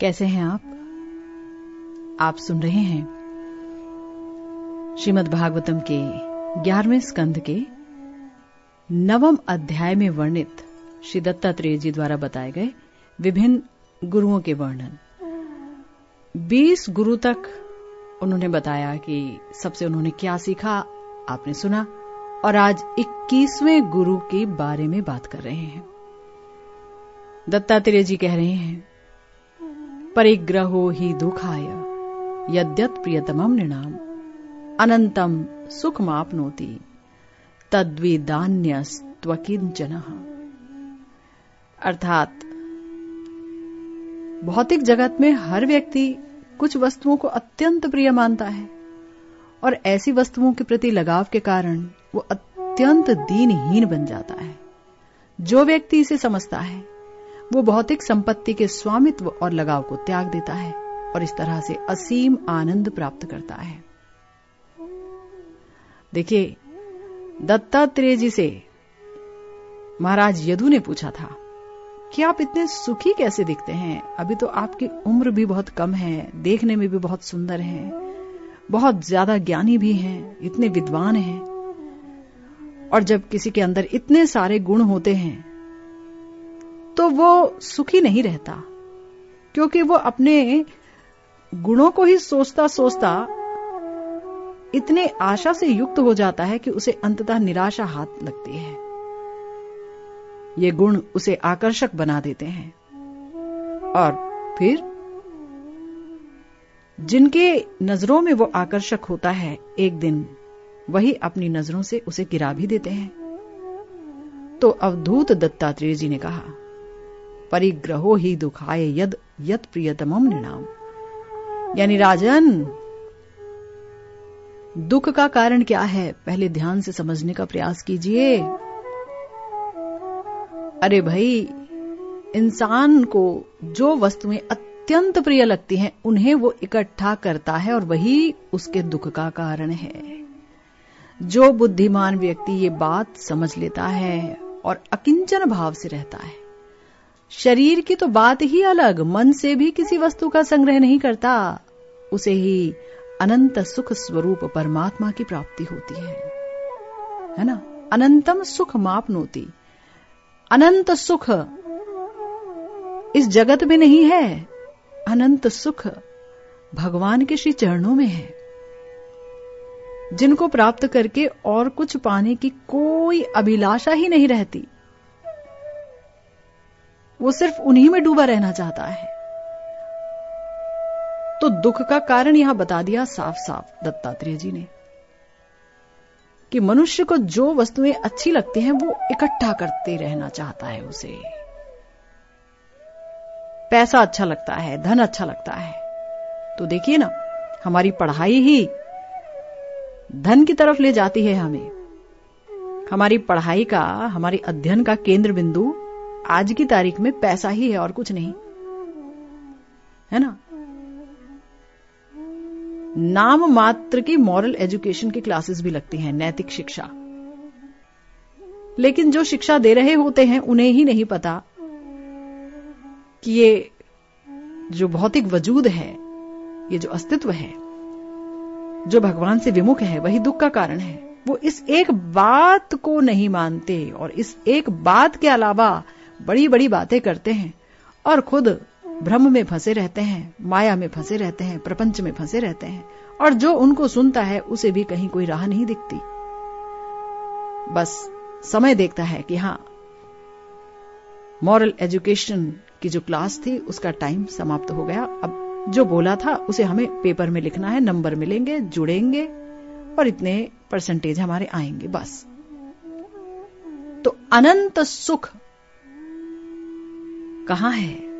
कैसे हैं आप? आप सुन रहे हैं श्रीमद् भागवतम के ग्यारहवें स्कंध के नवम अध्याय में वर्णित श्री दत्तात्रेय जी द्वारा बताए गए विभिन्न गुरुओं के वर्णन। बीस गुरु तक उन्होंने बताया कि सबसे उन्होंने क्या सीखा, आपने सुना, और आज इक्कीसवें गुरु के बारे में बात कर रहे हैं। दत्तात्रेय जी कह रहे हैं परिग्रहो ही दुखाय। यद्यत प्रियतमम निणाम। अनंतम सुख मापनोति तद्विदान्यस्त्वकिंचन अर्थात, भौतिक जगत में हर व्यक्ति कुछ वस्तुओं को अत्यंत प्रिय मानता है। और ऐसी वस्तुओं के प्रति लगाव के कारण वो अत्यंत दीनहीन बन जाता है। जो व्यक्ति इसे समझता है वो भौतिक संपत्ति के स्वामित्व और लगाव को त्याग देता है और इस तरह से असीम आनंद प्राप्त करता है। देखिए, दत्तात्रेय जी से महाराज यदु ने पूछा था कि आप इतने सुखी कैसे दिखते हैं? अभी तो आपकी उम्र भी बहुत कम है, देखने में भी बहुत सुंदर हैं, बहुत ज़्यादा ज्ञानी भी हैं, इतने विद्वान हैं। और जब किसी के अंदर इतने सारे गुण होते हैं तो वो सुखी नहीं रहता, क्योंकि वो अपने गुणों को ही सोचता सोचता इतने आशा से युक्त हो जाता है कि उसे अंततः निराशा हाथ लगती है। ये गुण उसे आकर्षक बना देते हैं। और फिर जिनके नज़रों में वो आकर्षक होता है, एक दिन वही अपनी नज़रों से उसे गिरा भी देते हैं। तो अवधूत दत्तात्रेय जी ने कहा परिग्रहो ही दुखाए यद, यत प्रियतमम निणाम। यानी राजन, दुख का कारण क्या है? पहले ध्यान से समझने का प्रयास कीजिए। अरे भाई, इंसान को जो वस्तुएँ अत्यंत प्रिय लगती हैं, उन्हें वो इकट्ठा करता है और वही उसके दुख का कारण है। जो बुद्धिमान व्यक्ति ये बात समझ लेता है और अकिंचन भाव से रहता है शरीर की तो बात ही अलग, मन से भी किसी वस्तु का संग्रह नहीं करता। उसे ही अनंत सुख स्वरूप परमात्मा की प्राप्ति होती है। है ना? अनंतम सुख मापनोती अनंत सुख इस जगत में नहीं है। अनंत सुख भगवान के श्री चरणों में है। जिनको प्राप्त करके और कुछ पाने की कोई अभिलाषा ही नहीं रहती। वो सिर्फ़ उन्हीं में डूबा रहना चाहता है। तो दुख का कारण यहाँ बता दिया साफ़ साफ़ दत्तात्रेय जी ने कि मनुष्य को जो वस्तुएँ अच्छी लगती हैं, वो इकट्ठा करते रहना चाहता है उसे। पैसा अच्छा लगता है, धन अच्छा लगता है। तो देखिए ना, हमारी पढ़ाई ही धन की तरफ़ ले जाती है हमें। हमारी पढ़ाई का, हमारे अध्ययन का केंद्र बिंदु आज की तारीख में पैसा ही है और कुछ नहीं। है ना? नाम मात्र की मॉरल एजुकेशन की क्लासेस भी लगती हैं, नैतिक शिक्षा। लेकिन जो शिक्षा दे रहे होते हैं, उन्हें ही नहीं पता कि ये जो भौतिक वजूद है, ये जो अस्तित्व है, जो भगवान से विमुख है, वही दुख का कारण है। वो इस एक बात को नहीं मानते और इस एक बात के अलावा बड़ी बड़ी बातें करते हैं और खुद भ्रम में फंसे रहते हैं, माया में फंसे रहते हैं, प्रपंच में फंसे रहते हैं और जो उनको सुनता है, उसे भी कहीं कोई राह नहीं दिखती। बस समय देखता है कि हाँ मॉरल एजुकेशन की जो क्लास थी, उसका टाइम समाप्त हो गया। अब जो बोला था, उसे हमें पेपर में लिखना है नंबर मिलेंगे, जुड़ेंगे और इतने परसेंटेज हमारे आएँगे, बस। तो अनंत सुख कहाँ है?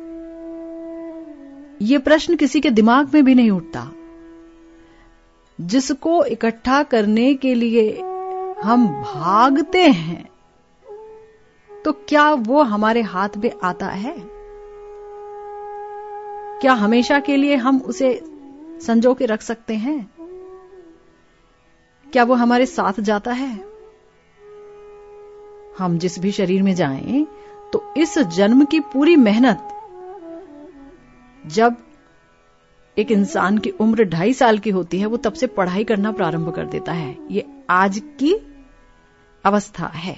ये प्रश्न किसी के दिमाग में भी नहीं उठता। जिसको इकट्ठा करने के लिए हम भागते हैं तो क्या वो हमारे हाथ में आता है? क्या हमेशा के लिए हम उसे संजो के रख सकते हैं? क्या वो हमारे साथ जाता है? हम जिस भी शरीर में जाएँ तो इस जन्म की पूरी मेहनत, जब एक इंसान की उम्र ढाई साल की होती है, वो तब से पढ़ाई करना प्रारंभ कर देता है। ये आज की अवस्था है।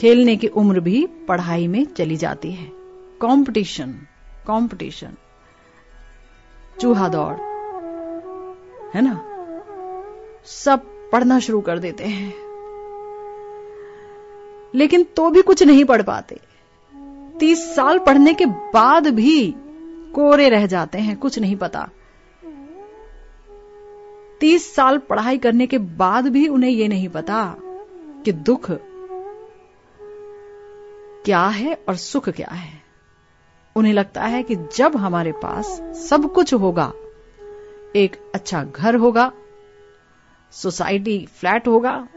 खेलने की उम्र भी पढ़ाई में चली जाती है। कंपटीशन कंपटीशन चूहा दौड़, है ना? सब पढ़ना शुरू कर देते हैं। लेकिन तो भी कुछ नहीं पढ़ पाते। तीस साल पढ़ने के बाद भी कोरे रह जाते हैं, कुछ नहीं पता। तीस साल पढ़ाई करने के बाद भी उन्हें यह नहीं पता कि दुख क्या है और सुख क्या है। उन्हें लगता है कि जब हमारे पास सब कुछ होगा, एक अच्छा घर होगा, सोसाइटी फ्लैट होगा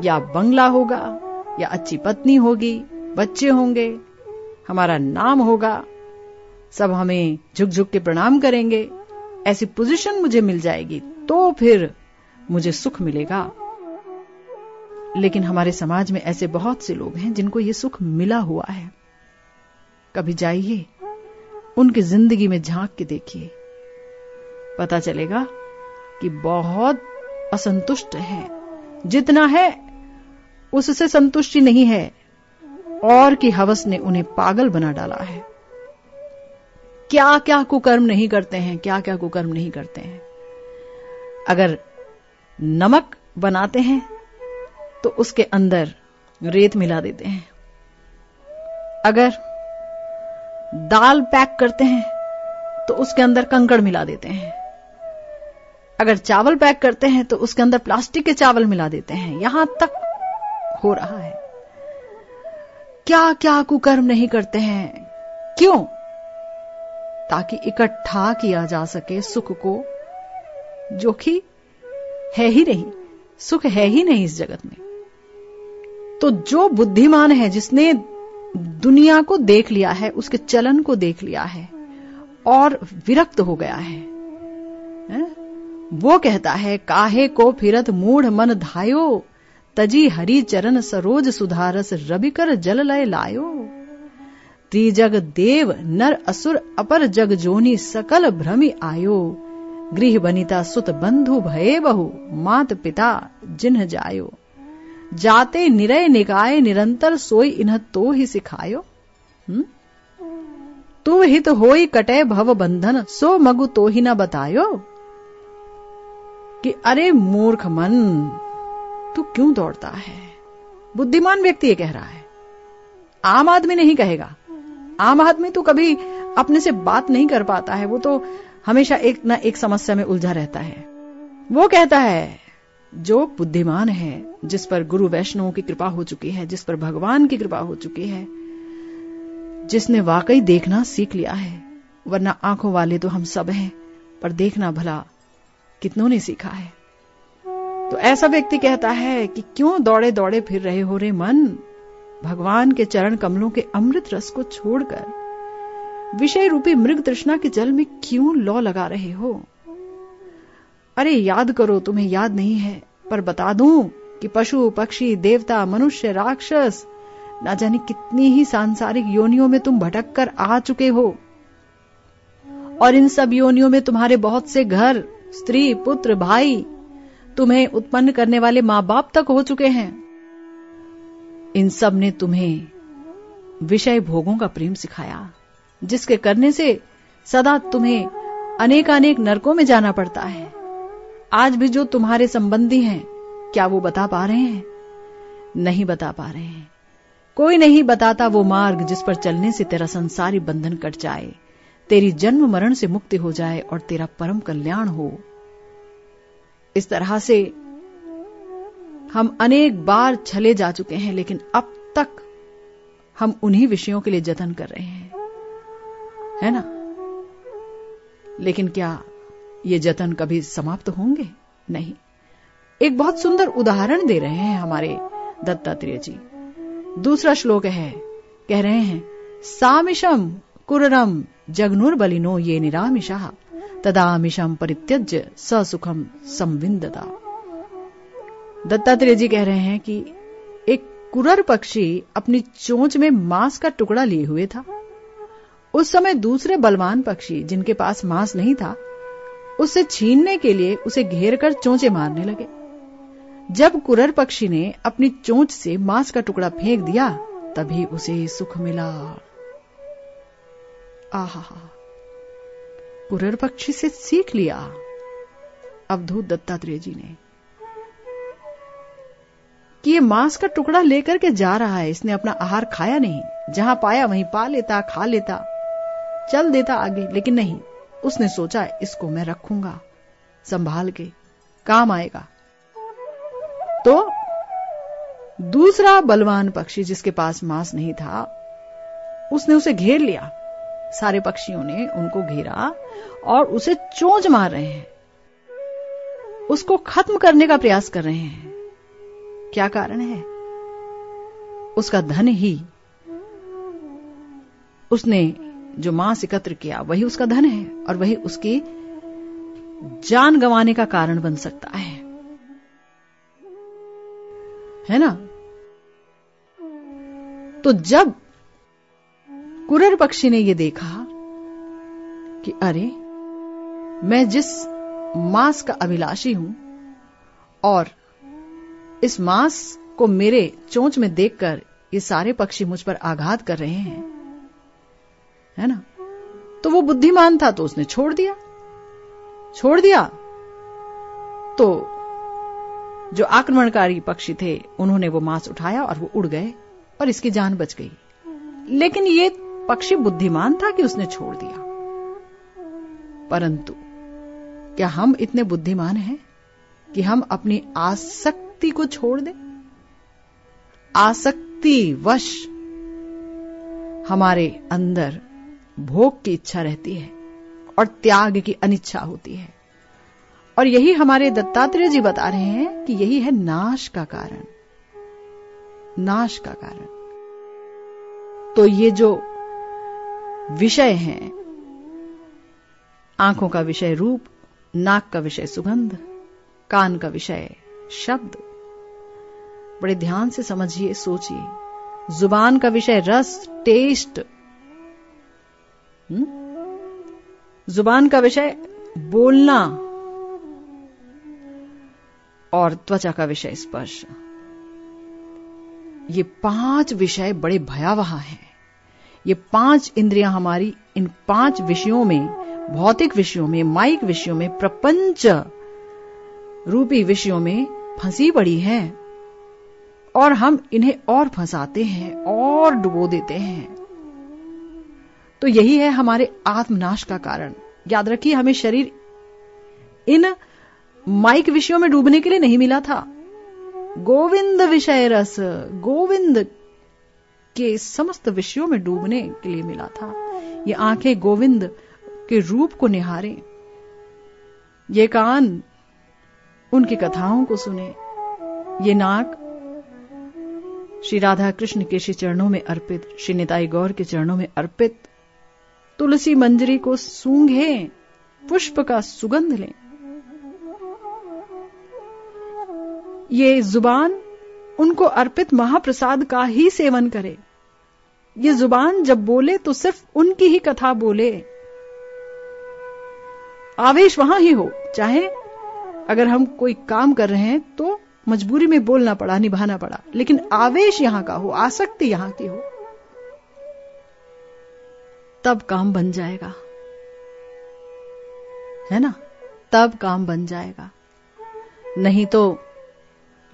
या बंगला होगा या अच्छी पत्नी होगी, बच्चे होंगे, हमारा नाम होगा, सब हमें झुक झुक के प्रणाम करेंगे, ऐसी पोजीशन मुझे मिल जाएगी तो फिर मुझे सुख मिलेगा। लेकिन हमारे समाज में ऐसे बहुत से लोग हैं जिनको ये सुख मिला हुआ है। कभी जाइए, उनकी ज़िंदगी में झाँक के देखिए। पता चलेगा कि बहुत असंतुष्ट है। जितना है उससे संतुष्टि नहीं है। और की हवस ने उन्हें पागल बना डाला है। क्या क्या कुकर्म नहीं करते हैं क्या क्या कुकर्म नहीं करते हैं। अगर नमक बनाते हैं तो उसके अंदर रेत मिला देते हैं। अगर दाल पैक करते हैं तो उसके अंदर कंकड़ मिला देते हैं। अगर चावल पैक करते हैं तो उसके अंदर प्लास्टिक के चावल मिला देते हैं। यहाँ तक हो रहा है। क्या क्या कुकर्म नहीं करते हैं? क्यों? ताकि इकट्ठा किया जा सके सुख को जो कि है ही नहीं सुख है ही नहीं इस जगत में। तो जो बुद्धिमान है जिसने दुनिया को देख लिया है उसके चलन को देख लिया है और विरक्त हो गया है, है? वो कहता है काहे को फिरत मूढ़ मन धायो? तजी हरि चरण सरोज सुधारस रविकर जल लय लायो। त्रिजग देव नर असुर अपर जग जोनी सकल भ्रमि आयो। गृह बनिता सुत बंधु भये बहु, मात पिता जिन्ह जायो। जाते निरय निकाय निरंतर सोई इन्ह तो ही? सिखायो? तू हित होई कटे भव बंधन, सो मगु तो ही न बतायो। कि अरे मूर्ख मन तू क्यों दौड़ता है? बुद्धिमान व्यक्ति ये कह रहा है। आम आदमी नहीं कहेगा। आम आदमी तो कभी अपने से बात नहीं कर पाता है। वो तो हमेशा एक ना एक समस्या में उलझा रहता है। वो कहता है, जो बुद्धिमान है, जिस पर गुरु वैष्णव की कृपा हो चुकी है, जिस पर भगवान की कृपा हो चुकी है, जिसने वाकई देखना सीख लिया है, वरना आँखों वाले तो हम सब हैं, पर देखना भला कितनों ने सीखा है। तो ऐसा व्यक्ति कहता है कि क्यों दौड़े दौड़े फिर रहे हो रे मन? भगवान के चरण कमलों के अमृत रस को छोड़कर। विषय रूपी मृग तृष्णा के जल में क्यों लौ लगा रहे हो? अरे याद करो, तुम्हें याद नहीं है, पर बता दूँ कि पशु, पक्षी, देवता, मनुष्य, राक्षस, ना जाने कितनी ही सांसारिक योनियों में तुम भटक कर आ चुके हो। और इन सब योनियों में तुम्हारे बहुत से घर, स्त्री, पुत्र, भाई तुम्हें उत्पन्न करने वाले माँ बाप तक हो चुके हैं। इन सबने तुम्हें विषय भोगों का प्रेम सिखाया, जिसके करने से सदा तुम्हें अनेक अनेक नरकों में जाना पड़ता है। आज भी जो तुम्हारे संबंधी हैं, क्या वो बता पा रहे हैं? नहीं बता पा रहे हैं। कोई नहीं बताता वो मार्ग जिस पर चलने से तेरा संसारी बंधन कट जाए, तेरी जन्म मरण से मुक्ति हो जाए और तेरा परम कल्याण हो। इस तरह से हम अनेक बार छले जा चुके हैं, लेकिन अब तक हम उन्हीं विषयों के लिए जतन कर रहे हैं। है ना? लेकिन क्या ये जतन कभी समाप्त होंगे? नहीं। एक बहुत सुंदर उदाहरण दे रहे हैं हमारे दत्तात्रेय जी। दूसरा श्लोक है, कह रहे हैं सामिशम कुरम जगनुर्बलिनो ये निरामिषा। तदामिशम परित्यज्य ससुखम संविंदता दत्तात्रेय जी कह रहे हैं कि एक कुरर पक्षी अपनी चोंच में मांस का टुकड़ा लिए हुए था। उस समय दूसरे बलवान पक्षी जिनके पास मांस नहीं था, उससे छीनने के लिए उसे घेर कर चोंचे मारने लगे। जब कुरर पक्षी ने अपनी चोंच से मांस का टुकड़ा फेंक दिया, तभी उसे सुख मिला। आहा कुरर पक्षी से सीख लिया। अवधूत दत्तात्रेय जी ने। कि ये मांस का टुकड़ा लेकर के जा रहा है, इसने अपना आहार खाया नहीं। जहाँ पाया वहीं पा लेता, खा लेता, चल देता आगे, लेकिन नहीं। उसने सोचा, इसको मैं रखूँगा। संभाल के काम आएगा। तो दूसरा बलवान पक्षी जिसके पास मांस नहीं था, उसने उसे घेर लिया। सारे पक्षियों ने उनको घेरा और उसे चोंच मार रहे हैं। उसको खत्म करने का प्रयास कर रहे हैं। क्या कारण है? उसका धन ही। उसने जो मांस एकत्र किया, वही उसका धन है और वही उसकी जान गंवाने का कारण बन सकता है। है ना? तो जब कुरर पक्षी ने यह देखा कि अरे, मैं जिस मांस का अभिलाषी हूँ और इस मांस को मेरे चोंच में देखकर ये सारे पक्षी मुझ पर आघात कर रहे हैं, है ना? तो वो बुद्धिमान था तो उसने छोड़ दिया। छोड़ दिया तो जो आक्रमणकारी पक्षी थे, उन्होंने वो मांस उठाया और वो उड़ गए और इसकी जान बच गई। लेकिन ये पक्षी बुद्धिमान था कि उसने छोड़ दिया। परंतु, क्या हम इतने बुद्धिमान हैं कि हम अपनी आसक्ति को छोड़ दें? आसक्ति वश हमारे अंदर भोग की इच्छा रहती है और त्याग की अनिच्छा होती है। और यही हमारे दत्तात्रेय जी बता रहे हैं कि यही है नाश का कारण। नाश का कारण। तो ये जो विषय हैं। आँखों का विषय रूप, नाक का विषय सुगंध, कान का विषय शब्द। बड़े ध्यान से समझिए, सोचिए। ज़ुबान का विषय रस टेस्ट हुँ? ज़ुबान का विषय बोलना। और त्वचा का विषय स्पर्श। ये पाँच विषय बड़े भयावह हैं। ये पाँच इंद्रियाँ हमारी, इन पाँच विषयों में, भौतिक विषयों में, माइक विषयों में, प्रपंच रूपी विषयों में फंसी पड़ी है। और हम इन्हें और फंसाते हैं, और डुबो देते हैं। तो यही है हमारे आत्मनाश का कारण। याद रखिए, हमें शरीर इन माइक विषयों में डूबने के लिए नहीं मिला था। गोविंद विषय रस, गोविंद के समस्त विषयों में डूबने के लिए मिला था। ये आँखें गोविंद के रूप को निहारें। ये कान उनकी कथाओं को सुने। ये नाक श्री राधा कृष्ण के श्री चरणों में अर्पित, श्री निताई गौर के चरणों में अर्पित। तुलसी मंजरी को सूंघे, पुष्प का सुगंध लें। ये ज़ुबान उनको अर्पित महाप्रसाद का ही सेवन करे। ये ज़ुबान जब बोले तो सिर्फ़ उनकी ही कथा बोले। आवेश वहाँ ही हो, चाहे अगर हम कोई काम कर रहे हैं तो मजबूरी में बोलना पड़ा, निभाना पड़ा। लेकिन आवेश यहाँ का हो, आसक्ति यहाँ की हो, तब काम बन जाएगा। है ना? तब काम बन जाएगा। नहीं तो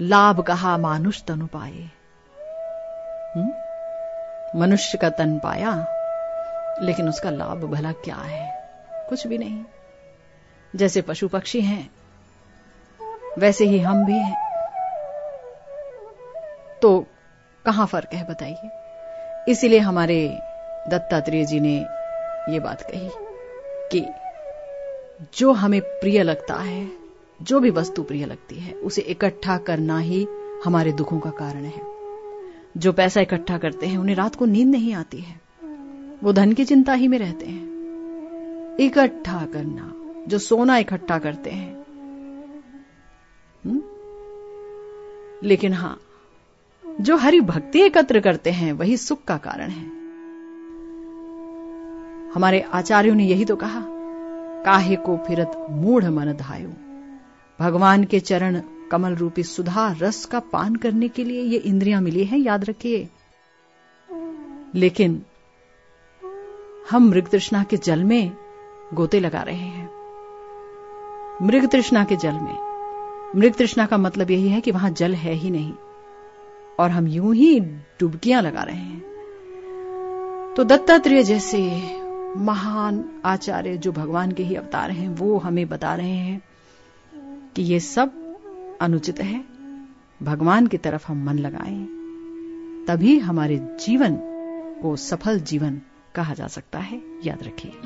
लाभ कहा मानुष तनु पाए। मनुष्य का तन पाया, लेकिन उसका लाभ भला क्या है? कुछ भी नहीं। जैसे पशु पक्षी हैं, वैसे ही हम भी हैं। तो कहाँ फ़र्क है बताइए? इसीलिए हमारे दत्तात्रेय जी ने ये बात कही कि जो हमें प्रिय लगता है जो भी वस्तु प्रिय लगती है, उसे इकट्ठा करना ही हमारे दुखों का कारण है। जो पैसा इकट्ठा करते हैं, उन्हें रात को नींद नहीं आती है। वो धन की चिंता ही में रहते हैं। इकट्ठा करना, जो सोना इकट्ठा करते हैं। हुँ? लेकिन हाँ, जो हरि भक्ति एकत्र करते हैं, वही सुख का कारण है। हमारे आचार्यों ने यही तो कहा, काहे को फिरत मूढ़ मन धायो। भगवान के चरण कमल रूपी सुधा रस का पान करने के लिए ये इंद्रियाँ मिली हैं, याद रखिए। लेकिन हम मृग तृष्णा के जल में गोते लगा रहे हैं। मृग तृष्णा के जल में। मृग तृष्णा का मतलब यही है कि वहाँ जल है ही नहीं, और हम यूँ ही डुबकियाँ लगा रहे हैं। तो दत्तात्रेय जैसे महान आचार्य जो भगवान के ही अवतार हैं, वो हमें बता रहे हैं कि ये सब अनुचित है। भगवान की तरफ़ हम मन लगाएँ, तभी हमारे जीवन को सफल जीवन कहा जा सकता है। याद रखिए।